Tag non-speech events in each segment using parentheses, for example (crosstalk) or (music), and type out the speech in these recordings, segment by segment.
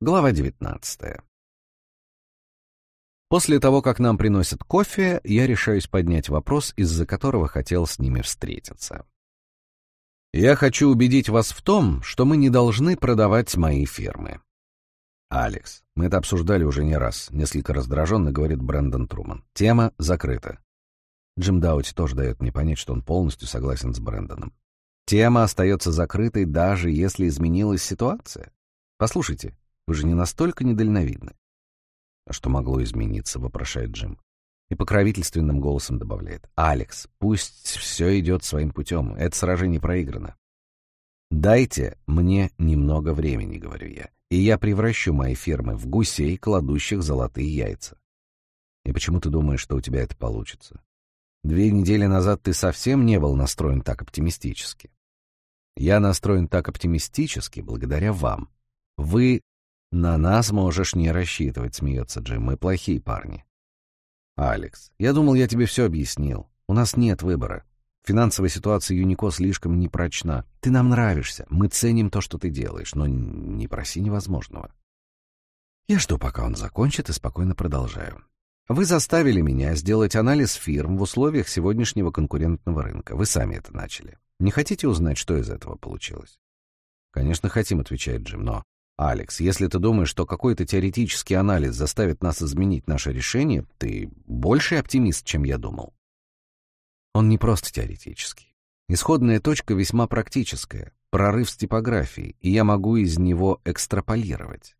Глава 19. После того, как нам приносят кофе, я решаюсь поднять вопрос, из-за которого хотел с ними встретиться. Я хочу убедить вас в том, что мы не должны продавать мои фирмы. Алекс, мы это обсуждали уже не раз, несколько раздраженно говорит Брэндон Труман. Тема закрыта. Джим Даути тоже дает мне понять, что он полностью согласен с Брэндоном. Тема остается закрытой, даже если изменилась ситуация. Послушайте, вы же не настолько недальновидны. А что могло измениться, вопрошает Джим. И покровительственным голосом добавляет. «Алекс, пусть все идет своим путем. Это сражение проиграно. «Дайте мне немного времени», — говорю я, «и я превращу мои фирмы в гусей, кладущих золотые яйца». И почему ты думаешь, что у тебя это получится? Две недели назад ты совсем не был настроен так оптимистически. Я настроен так оптимистически благодаря вам. Вы на нас можешь не рассчитывать, смеется Джим. Мы плохие парни. Алекс, я думал, я тебе все объяснил. У нас нет выбора. Финансовая ситуация Юнико слишком непрочна. Ты нам нравишься. Мы ценим то, что ты делаешь, но не проси невозможного. Я жду, пока он закончит, и спокойно продолжаю. Вы заставили меня сделать анализ фирм в условиях сегодняшнего конкурентного рынка. Вы сами это начали. Не хотите узнать, что из этого получилось? Конечно, хотим, отвечает Джим, но... Алекс, если ты думаешь, что какой-то теоретический анализ заставит нас изменить наше решение, ты больший оптимист, чем я думал. Он не просто теоретический. Исходная точка весьма практическая, прорыв с типографией, и я могу из него экстраполировать.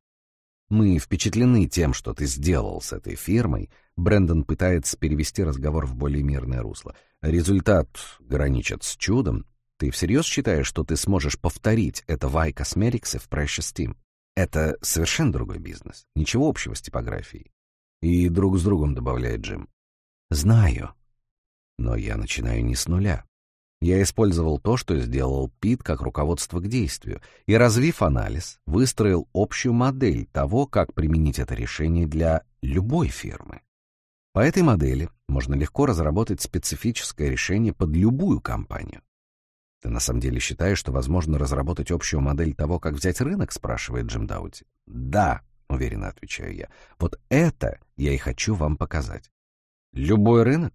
Мы впечатлены тем, что ты сделал с этой фирмой. Брэндон пытается перевести разговор в более мирное русло. Результат граничит с чудом. Ты всерьез считаешь, что ты сможешь повторить это в iCosmetics и в Precious Team? Это совершенно другой бизнес. Ничего общего с типографией. И друг с другом, добавляет Джим. Знаю. Но я начинаю не с нуля. Я использовал то, что сделал Пит как руководство к действию, и, развив анализ, выстроил общую модель того, как применить это решение для любой фирмы. По этой модели можно легко разработать специфическое решение под любую компанию. «Ты на самом деле считаешь, что возможно разработать общую модель того, как взять рынок?» — спрашивает Джим Даути. «Да», — уверенно отвечаю я. «Вот это я и хочу вам показать». «Любой рынок?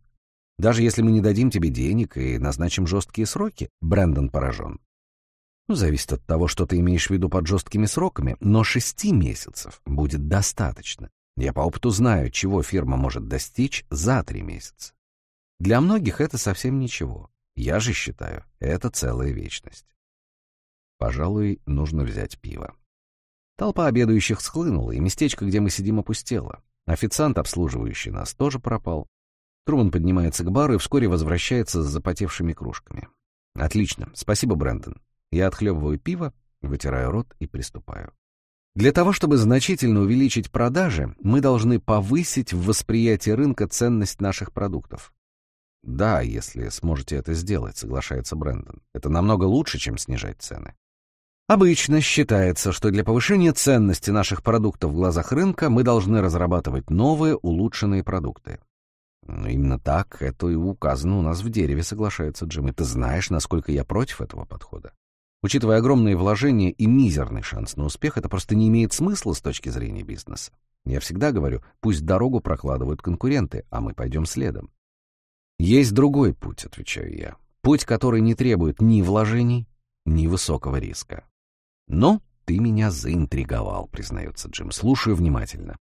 Даже если мы не дадим тебе денег и назначим жесткие сроки, Брэндон поражен. Ну, зависит от того, что ты имеешь в виду под жесткими сроками, но шести месяцев будет достаточно. Я по опыту знаю, чего фирма может достичь за три месяца. Для многих это совсем ничего. Я же считаю, это целая вечность. Пожалуй, нужно взять пиво. Толпа обедающих схлынула, и местечко, где мы сидим, опустело. Официант, обслуживающий нас, тоже пропал. Труман поднимается к бару и вскоре возвращается с запотевшими кружками. Отлично. Спасибо, Брэндон. Я отхлебываю пиво, вытираю рот и приступаю. Для того, чтобы значительно увеличить продажи, мы должны повысить в восприятии рынка ценность наших продуктов. Да, если сможете это сделать, соглашается Брэндон. Это намного лучше, чем снижать цены. Обычно считается, что для повышения ценности наших продуктов в глазах рынка мы должны разрабатывать новые улучшенные продукты. Ну, именно так это и указано у нас в дереве, соглашается Джим. И ты знаешь, насколько я против этого подхода. Учитывая огромные вложения и мизерный шанс на успех, это просто не имеет смысла с точки зрения бизнеса. Я всегда говорю, пусть дорогу прокладывают конкуренты, а мы пойдем следом. Есть другой путь, отвечаю я. Путь, который не требует ни вложений, ни высокого риска. Но ты меня заинтриговал, признается Джим. Слушаю внимательно.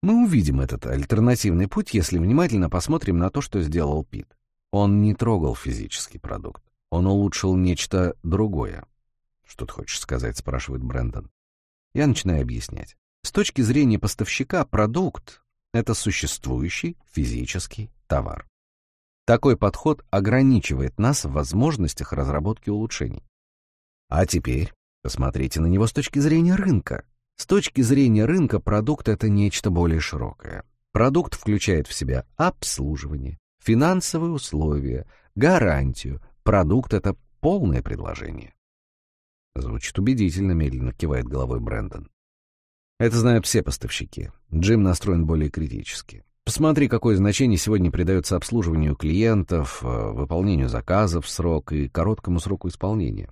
Мы увидим этот альтернативный путь, если внимательно посмотрим на то, что сделал Пит. Он не трогал физический продукт. Он улучшил нечто другое. «Что ты хочешь сказать?» — спрашивает Брэндон. Я начинаю объяснять. С точки зрения поставщика, продукт — это существующий физический товар. Такой подход ограничивает нас в возможностях разработки улучшений. А теперь посмотрите на него с точки зрения рынка. С точки зрения рынка продукт — это нечто более широкое. Продукт включает в себя обслуживание, финансовые условия, гарантию. Продукт — это полное предложение. Звучит убедительно, медленно кивает головой Брэндон. Это знают все поставщики. Джим настроен более критически. Посмотри, какое значение сегодня придается обслуживанию клиентов, э, выполнению заказов в срок и короткому сроку исполнения.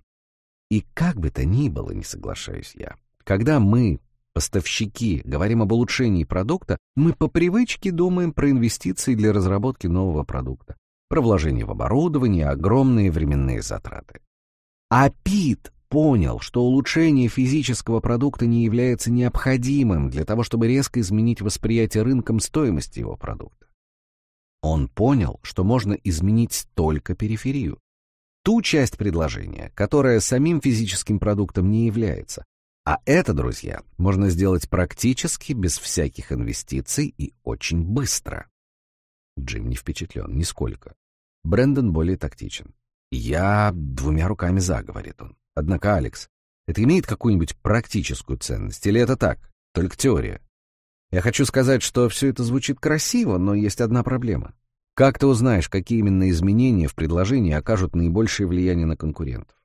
И как бы то ни было, не соглашаюсь я, когда мы поставщики, говорим об улучшении продукта, мы по привычке думаем про инвестиции для разработки нового продукта, про вложение в оборудование, огромные временные затраты. А Пит понял, что улучшение физического продукта не является необходимым для того, чтобы резко изменить восприятие рынком стоимости его продукта. Он понял, что можно изменить только периферию, ту часть предложения, которая самим физическим продуктом не является. А это, друзья, можно сделать практически без всяких инвестиций и очень быстро. Джим не впечатлен нисколько. Брэндон более тактичен. «Я двумя руками за», — говорит он. «Однако, Алекс, это имеет какую-нибудь практическую ценность? Или это так, только теория?» Я хочу сказать, что все это звучит красиво, но есть одна проблема. Как ты узнаешь, какие именно изменения в предложении окажут наибольшее влияние на конкурентов?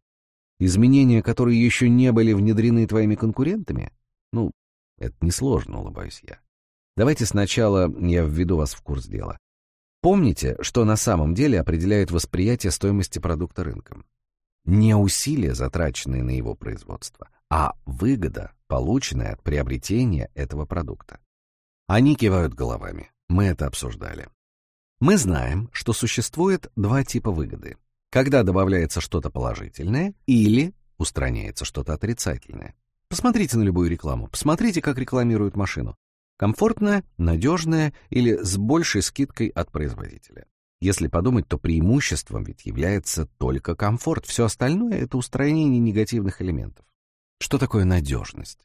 Изменения, которые еще не были внедрены твоими конкурентами? Ну, это несложно, улыбаюсь я. Давайте сначала я введу вас в курс дела. Помните, что на самом деле определяет восприятие стоимости продукта рынком? Не усилия, затраченные на его производство, а выгода, полученная от приобретения этого продукта. Они кивают головами. Мы это обсуждали. Мы знаем, что существует два типа выгоды. Когда добавляется что-то положительное или устраняется что-то отрицательное. Посмотрите на любую рекламу, посмотрите, как рекламируют машину. Комфортная, надежная или с большей скидкой от производителя. Если подумать, то преимуществом ведь является только комфорт, все остальное — это устранение негативных элементов. Что такое надежность?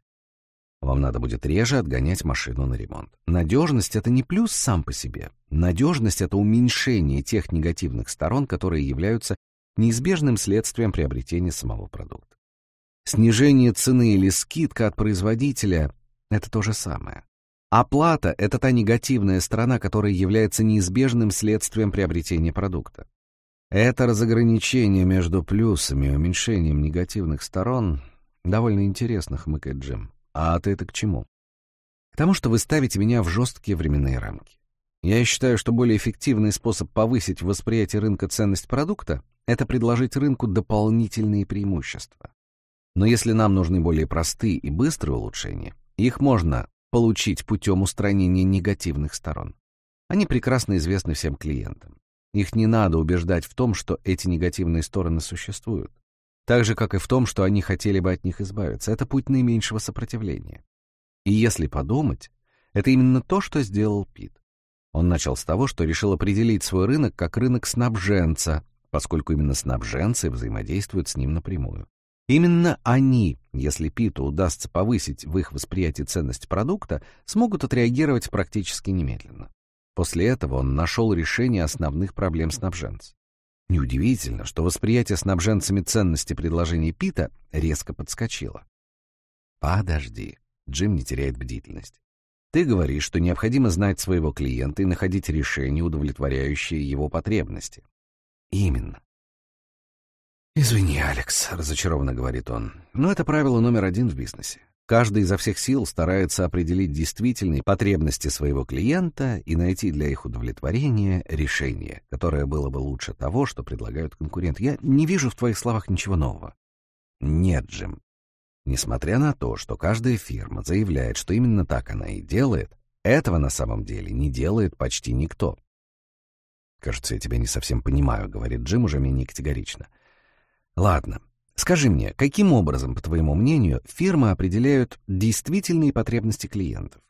Вам надо будет реже отгонять машину на ремонт. Надежность — это не плюс сам по себе. Надежность — это уменьшение тех негативных сторон, которые являются неизбежным следствием приобретения самого продукта. Снижение цены или скидка от производителя — это то же самое. Оплата — это та негативная сторона, которая является неизбежным следствием приобретения продукта. Это разограничение между плюсами и уменьшением негативных сторон довольно интересно, хмыкает Джим. А ты это к чему? К тому, что вы ставите меня в жесткие временные рамки. Я считаю, что более эффективный способ повысить восприятие рынка ценность продукта — это предложить рынку дополнительные преимущества. Но если нам нужны более простые и быстрые улучшения, их можно получить путем устранения негативных сторон. Они прекрасно известны всем клиентам. Их не надо убеждать в том, что эти негативные стороны существуют так же, как и в том, что они хотели бы от них избавиться. Это путь наименьшего сопротивления. И если подумать, это именно то, что сделал Пит. Он начал с того, что решил определить свой рынок как рынок снабженца, поскольку именно снабженцы взаимодействуют с ним напрямую. Именно они, если Питу удастся повысить в их восприятии ценность продукта, смогут отреагировать практически немедленно. После этого он нашел решение основных проблем снабженца. Неудивительно, что восприятие снабженцами ценности предложений Пита резко подскочило. «Подожди», — Джим не теряет бдительность. «Ты говоришь, что необходимо знать своего клиента и находить решение, удовлетворяющее его потребности». «Именно». «Извини, Алекс», — разочарованно говорит он, — «но это правило номер один в бизнесе. Каждый изо всех сил старается определить действительные потребности своего клиента и найти для их удовлетворения решение, которое было бы лучше того, что предлагают конкуренты. Я не вижу в твоих словах ничего нового. Нет, Джим. Несмотря на то, что каждая фирма заявляет, что именно так она и делает, этого на самом деле не делает почти никто. «Кажется, я тебя не совсем понимаю», — говорит Джим уже менее категорично. «Ладно, Скажи мне, каким образом, по твоему мнению, фирмы определяют действительные потребности клиентов?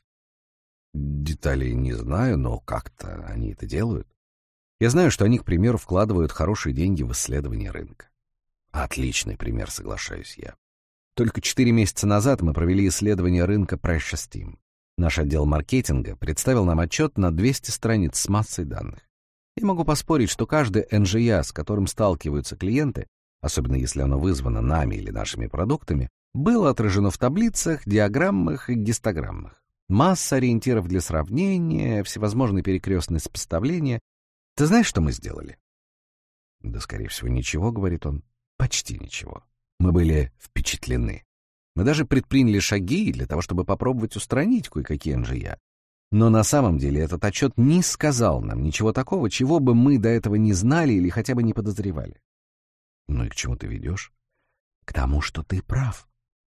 Деталей не знаю, но как-то они это делают. Я знаю, что они, к примеру, вкладывают хорошие деньги в исследование рынка. Отличный пример, соглашаюсь я. Только четыре месяца назад мы провели исследование рынка Precious Team. Наш отдел маркетинга представил нам отчет на 200 страниц с массой данных. Я могу поспорить, что каждый НЖЯ, с которым сталкиваются клиенты, особенно если оно вызвано нами или нашими продуктами, было отражено в таблицах, диаграммах и гистограммах. Масса ориентиров для сравнения, всевозможные перекрестные сопоставления. Ты знаешь, что мы сделали? Да, скорее всего, ничего, говорит он. Почти ничего. Мы были впечатлены. Мы даже предприняли шаги для того, чтобы попробовать устранить кое-какие НЖЯ. Но на самом деле этот отчет не сказал нам ничего такого, чего бы мы до этого не знали или хотя бы не подозревали. Ну и к чему ты ведешь? К тому, что ты прав.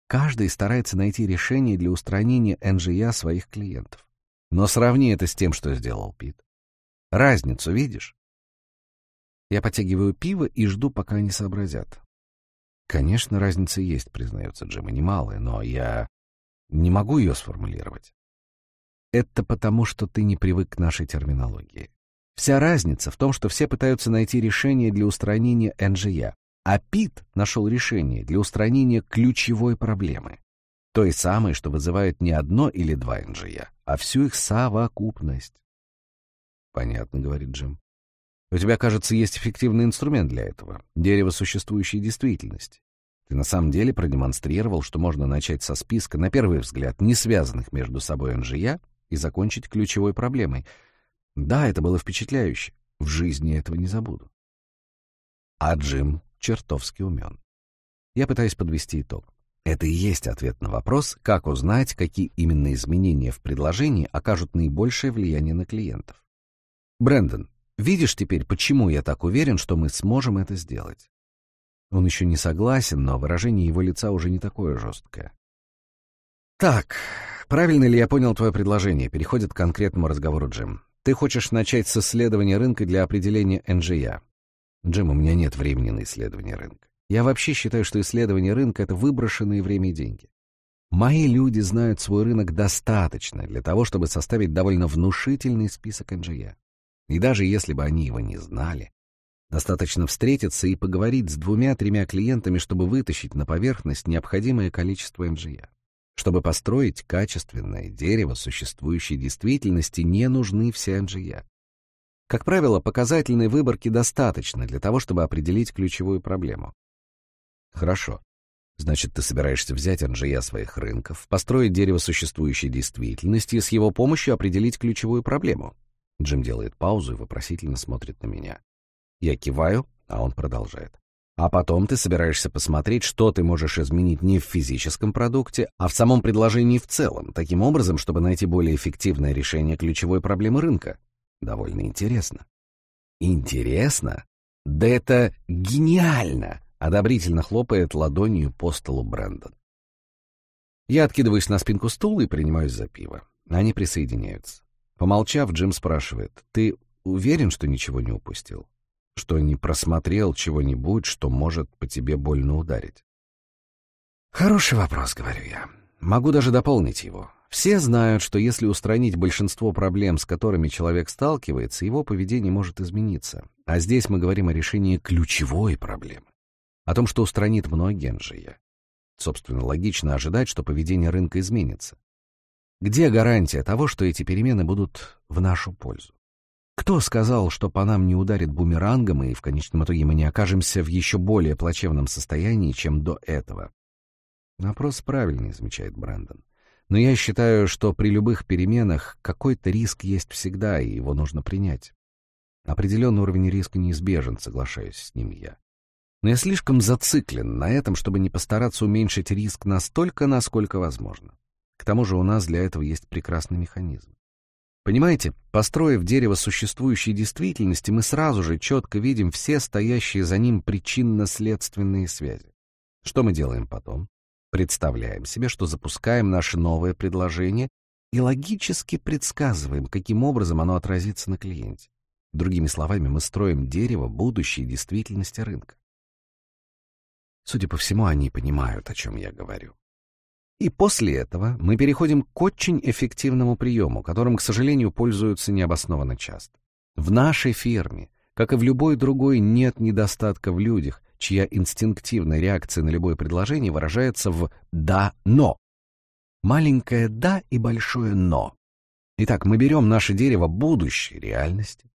Каждый старается найти решение для устранения НЖЯ своих клиентов. Но сравни это с тем, что сделал Пит. Разницу видишь? Я потягиваю пиво и жду, пока они сообразят. Конечно, разница есть, признается Джим, и немалая, но я не могу ее сформулировать. Это потому, что ты не привык к нашей терминологии. Вся разница в том, что все пытаются найти решение для устранения НЖЯ, а Пит нашел решение для устранения ключевой проблемы. Той самой, что вызывает не одно или два НЖЯ, а всю их совокупность. «Понятно», — говорит Джим. «У тебя, кажется, есть эффективный инструмент для этого — дерево существующей действительности. Ты на самом деле продемонстрировал, что можно начать со списка, на первый взгляд, не связанных между собой НЖЯ и закончить ключевой проблемой. Да, это было впечатляюще. В жизни этого не забуду. А Джим чертовски умен. Я пытаюсь подвести итог. Это и есть ответ на вопрос, как узнать, какие именно изменения в предложении окажут наибольшее влияние на клиентов. Брэндон, видишь теперь, почему я так уверен, что мы сможем это сделать? Он еще не согласен, но выражение его лица уже не такое жесткое. Так, правильно ли я понял твое предложение? Переходит к конкретному разговору Джим. Ты хочешь начать с исследования рынка для определения НЖЯ. Джим, у меня нет времени на исследование рынка. Я вообще считаю, что исследование рынка — это выброшенные время и деньги. Мои люди знают свой рынок достаточно для того, чтобы составить довольно внушительный список НЖЯ. И даже если бы они его не знали, достаточно встретиться и поговорить с двумя-тремя клиентами, чтобы вытащить на поверхность необходимое количество НЖЯ. Чтобы построить качественное дерево существующей действительности, не нужны все НЖЯ. Как правило, показательной выборки достаточно для того, чтобы определить ключевую проблему. Хорошо. Значит, ты собираешься взять НЖЯ своих рынков, построить дерево существующей действительности и с его помощью определить ключевую проблему. Джим делает паузу и вопросительно смотрит на меня. Я киваю, а он продолжает. А потом ты собираешься посмотреть, что ты можешь изменить не в физическом продукте, а в самом предложении в целом, таким образом, чтобы найти более эффективное решение ключевой проблемы рынка. Довольно интересно. Интересно? Да это гениально! Одобрительно хлопает ладонью по столу Брэндон. Я откидываюсь на спинку стула и принимаюсь за пиво. Они присоединяются. Помолчав, Джим спрашивает, «Ты уверен, что ничего не упустил? Что не просмотрел чего-нибудь, что может по тебе больно ударить?» «Хороший вопрос», — говорю я. Могу даже дополнить его. Все знают, что если устранить большинство проблем, с которыми человек сталкивается, его поведение может измениться. А здесь мы говорим о решении ключевой проблемы. О том, что устранит многие НЖЯ. Собственно, логично ожидать, что поведение рынка изменится. Где гарантия того, что эти перемены будут в нашу пользу? Кто сказал, что по нам не ударит бумерангом, и в конечном итоге мы не окажемся в еще более плачевном состоянии, чем до этого? Вопрос правильный, замечает Брэндон. Но я считаю, что при любых переменах какой-то риск есть всегда, и его нужно принять. Определенный уровень риска неизбежен, соглашаюсь с ним я. Но я слишком зациклен на этом, чтобы не постараться уменьшить риск настолько, насколько возможно. К тому же у нас для этого есть прекрасный механизм. Понимаете, построив дерево существующей действительности, мы сразу же четко видим все стоящие за ним причинно-следственные связи. Что мы делаем потом? Представляем себе, что запускаем наше новое предложение и логически предсказываем, каким образом оно отразится на клиенте. Другими словами, мы строим дерево будущей действительности рынка. Судя по всему, они понимают, о чем я говорю. И после этого мы переходим к очень эффективному приему, которым, к сожалению, пользуются необоснованно часто. В нашей фирме, как и в любой другой, нет недостатка в людях, чья инстинктивная реакция на любое предложение выражается в «да, но». Маленькое «да» и большое «но». Итак, мы берем наше дерево будущей реальности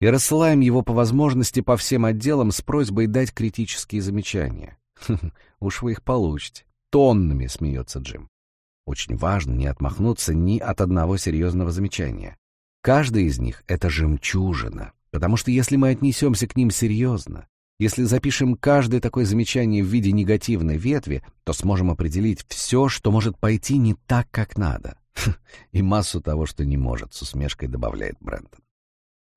и рассылаем его по возможности по всем отделам с просьбой дать критические замечания. (laughs) Уж вы их получите. Тоннами смеется Джим. Очень важно не отмахнуться ни от одного серьезного замечания. Каждый из них — это жемчужина, потому что если мы отнесемся к ним серьезно, если запишем каждое такое замечание в виде негативной ветви, то сможем определить все, что может пойти не так, как надо. И массу того, что не может, с усмешкой добавляет Брентон.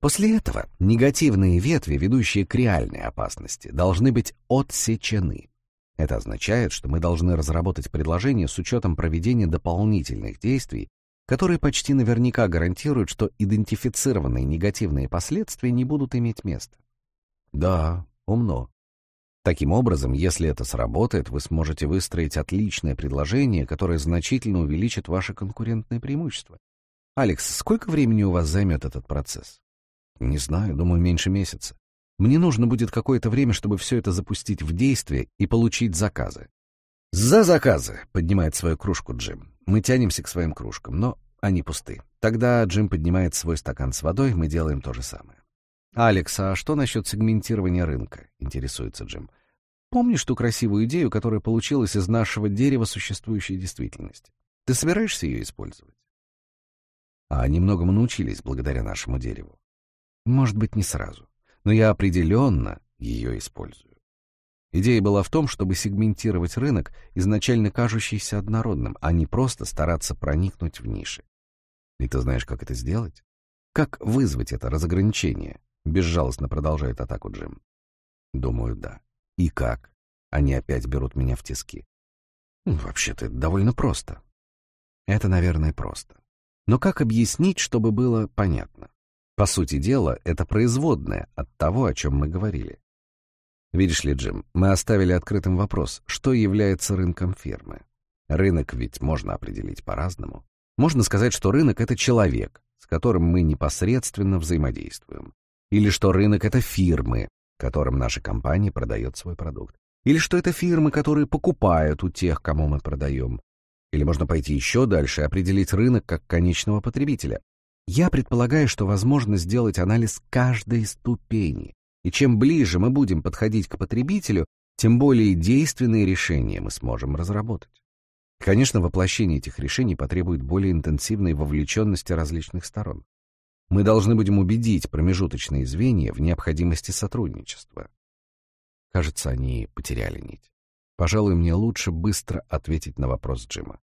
После этого негативные ветви, ведущие к реальной опасности, должны быть отсечены. Это означает, что мы должны разработать предложение с учетом проведения дополнительных действий, которые почти наверняка гарантируют, что идентифицированные негативные последствия не будут иметь места. Да, умно. Таким образом, если это сработает, вы сможете выстроить отличное предложение, которое значительно увеличит ваше конкурентное преимущество. Алекс, сколько времени у вас займет этот процесс? Не знаю, думаю, меньше месяца. Мне нужно будет какое-то время, чтобы все это запустить в действие и получить заказы. «За заказы!» — поднимает свою кружку Джим. Мы тянемся к своим кружкам, но они пусты. Тогда Джим поднимает свой стакан с водой, мы делаем то же самое. «Алекс, а что насчет сегментирования рынка?» — интересуется Джим. «Помнишь ту красивую идею, которая получилась из нашего дерева существующей действительности? Ты собираешься ее использовать?» А они многому научились благодаря нашему дереву. Может быть, не сразу, но я определенно ее использую. Идея была в том, чтобы сегментировать рынок, изначально кажущийся однородным, а не просто стараться проникнуть в ниши. И ты знаешь, как это сделать? Как вызвать это разограничение? Безжалостно продолжает атаку Джим. Думаю, да. И как? Они опять берут меня в тиски. Ну, вообще-то довольно просто. Это, наверное, просто. Но как объяснить, чтобы было понятно? По сути дела, это производное от того, о чем мы говорили. Видишь ли, Джим, мы оставили открытым вопрос, что является рынком фирмы. Рынок ведь можно определить по-разному. Можно сказать, что рынок — это человек, с которым мы непосредственно взаимодействуем. Или что рынок — это фирмы, которым наша компания продает свой продукт. Или что это фирмы, которые покупают у тех, кому мы продаем. Или можно пойти еще дальше и определить рынок как конечного потребителя. Я предполагаю, что возможно сделать анализ каждой ступени. И чем ближе мы будем подходить к потребителю, тем более действенные решения мы сможем разработать. Конечно, воплощение этих решений потребует более интенсивной вовлеченности различных сторон мы должны будем убедить промежуточные звенья в необходимости сотрудничества. Кажется, они потеряли нить. Пожалуй, мне лучше быстро ответить на вопрос Джима.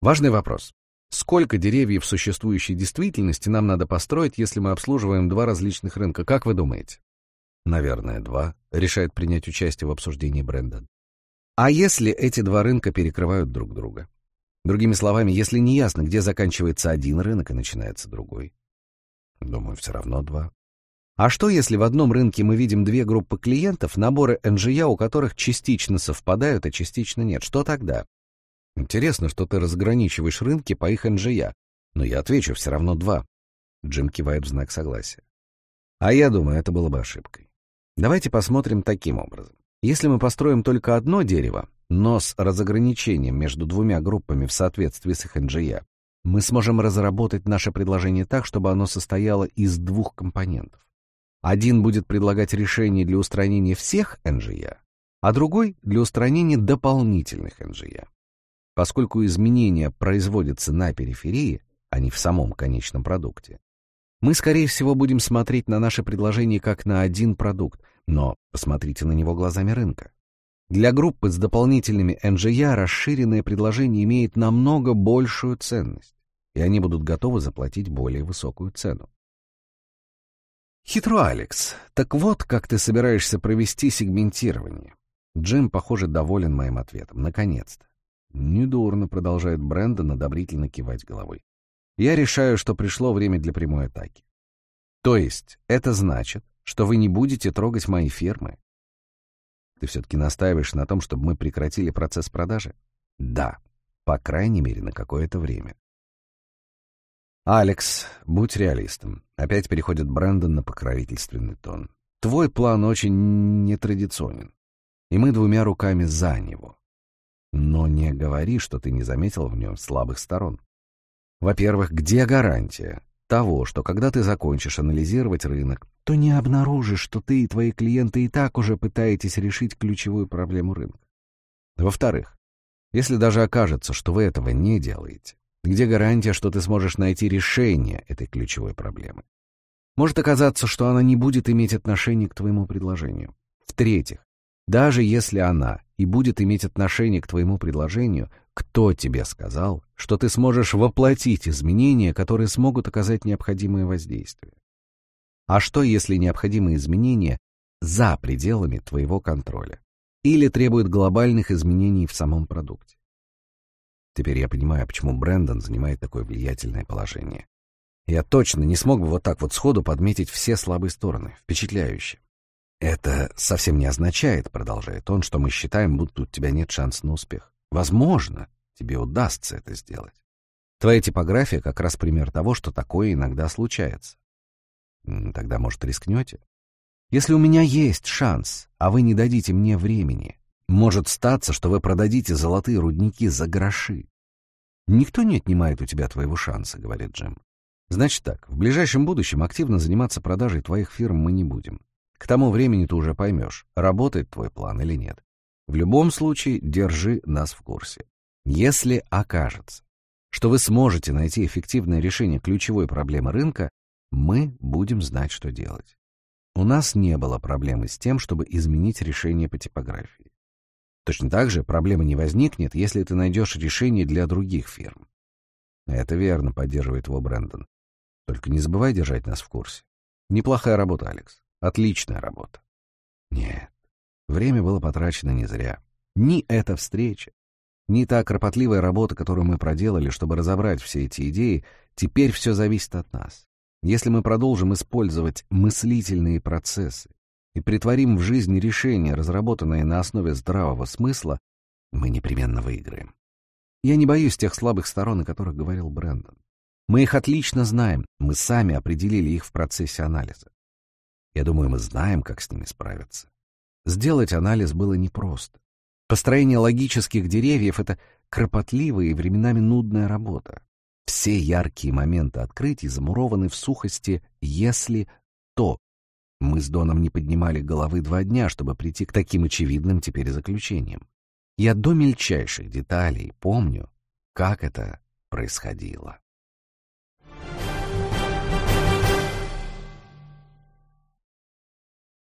Важный вопрос. Сколько деревьев в существующей действительности нам надо построить, если мы обслуживаем два различных рынка? Как вы думаете? Наверное, два. Решает принять участие в обсуждении Брэндон. А если эти два рынка перекрывают друг друга? Другими словами, если не ясно, где заканчивается один рынок и начинается другой. Думаю, все равно два. А что, если в одном рынке мы видим две группы клиентов, наборы NGA, у которых частично совпадают, а частично нет? Что тогда? Интересно, что ты разграничиваешь рынки по их NGA. Но я отвечу, все равно два. Джим кивает в знак согласия. А я думаю, это было бы ошибкой. Давайте посмотрим таким образом. Если мы построим только одно дерево, но с разограничением между двумя группами в соответствии с их NGA, мы сможем разработать наше предложение так, чтобы оно состояло из двух компонентов. Один будет предлагать решение для устранения всех NGA, а другой — для устранения дополнительных NGA. Поскольку изменения производятся на периферии, а не в самом конечном продукте, мы, скорее всего, будем смотреть на наше предложение как на один продукт, но посмотрите на него глазами рынка. Для группы с дополнительными NGA расширенное предложение имеет намного большую ценность, и они будут готовы заплатить более высокую цену. Хитро, Алекс. Так вот, как ты собираешься провести сегментирование. Джим, похоже, доволен моим ответом. Наконец-то. Недурно, продолжает Брэндон, одобрительно кивать головой. Я решаю, что пришло время для прямой атаки. То есть, это значит, что вы не будете трогать мои фермы, ты все-таки настаиваешь на том, чтобы мы прекратили процесс продажи? Да, по крайней мере, на какое-то время. «Алекс, будь реалистом». Опять переходит Брэндон на покровительственный тон. «Твой план очень нетрадиционен, и мы двумя руками за него. Но не говори, что ты не заметил в нем слабых сторон. Во-первых, где гарантия, того, что когда ты закончишь анализировать рынок, то не обнаружишь, что ты и твои клиенты и так уже пытаетесь решить ключевую проблему рынка. Во-вторых, если даже окажется, что вы этого не делаете, где гарантия, что ты сможешь найти решение этой ключевой проблемы? Может оказаться, что она не будет иметь отношения к твоему предложению. В-третьих, даже если она и будет иметь отношение к твоему предложению, кто тебе сказал, что ты сможешь воплотить изменения, которые смогут оказать необходимое воздействие? А что, если необходимые изменения за пределами твоего контроля? или требует глобальных изменений в самом продукте. Теперь я понимаю, почему Брэндон занимает такое влиятельное положение. Я точно не смог бы вот так вот сходу подметить все слабые стороны. Впечатляюще. Это совсем не означает, продолжает он, что мы считаем, будто у тебя нет шанса на успех. Возможно, тебе удастся это сделать. Твоя типография как раз пример того, что такое иногда случается. Тогда, может, рискнете? Если у меня есть шанс, а вы не дадите мне времени, может статься, что вы продадите золотые рудники за гроши. Никто не отнимает у тебя твоего шанса, говорит Джим. Значит так, в ближайшем будущем активно заниматься продажей твоих фирм мы не будем. К тому времени ты уже поймешь, работает твой план или нет. В любом случае, держи нас в курсе. Если окажется, что вы сможете найти эффективное решение ключевой проблемы рынка, мы будем знать, что делать. У нас не было проблемы с тем, чтобы изменить решение по типографии. Точно так же проблема не возникнет, если ты найдешь решение для других фирм. Это верно, поддерживает его Брэндон. Только не забывай держать нас в курсе. Неплохая работа, Алекс. Отличная работа. Нет, время было потрачено не зря. Ни эта встреча, ни та кропотливая работа, которую мы проделали, чтобы разобрать все эти идеи, теперь все зависит от нас. Если мы продолжим использовать мыслительные процессы и притворим в жизнь решения, разработанные на основе здравого смысла, мы непременно выиграем. Я не боюсь тех слабых сторон, о которых говорил Брэндон. Мы их отлично знаем, мы сами определили их в процессе анализа. Я думаю, мы знаем, как с ними справиться. Сделать анализ было непросто. Построение логических деревьев — это кропотливая и временами нудная работа. Все яркие моменты открытий замурованы в сухости «если то». Мы с Доном не поднимали головы два дня, чтобы прийти к таким очевидным теперь заключениям. Я до мельчайших деталей помню, как это происходило.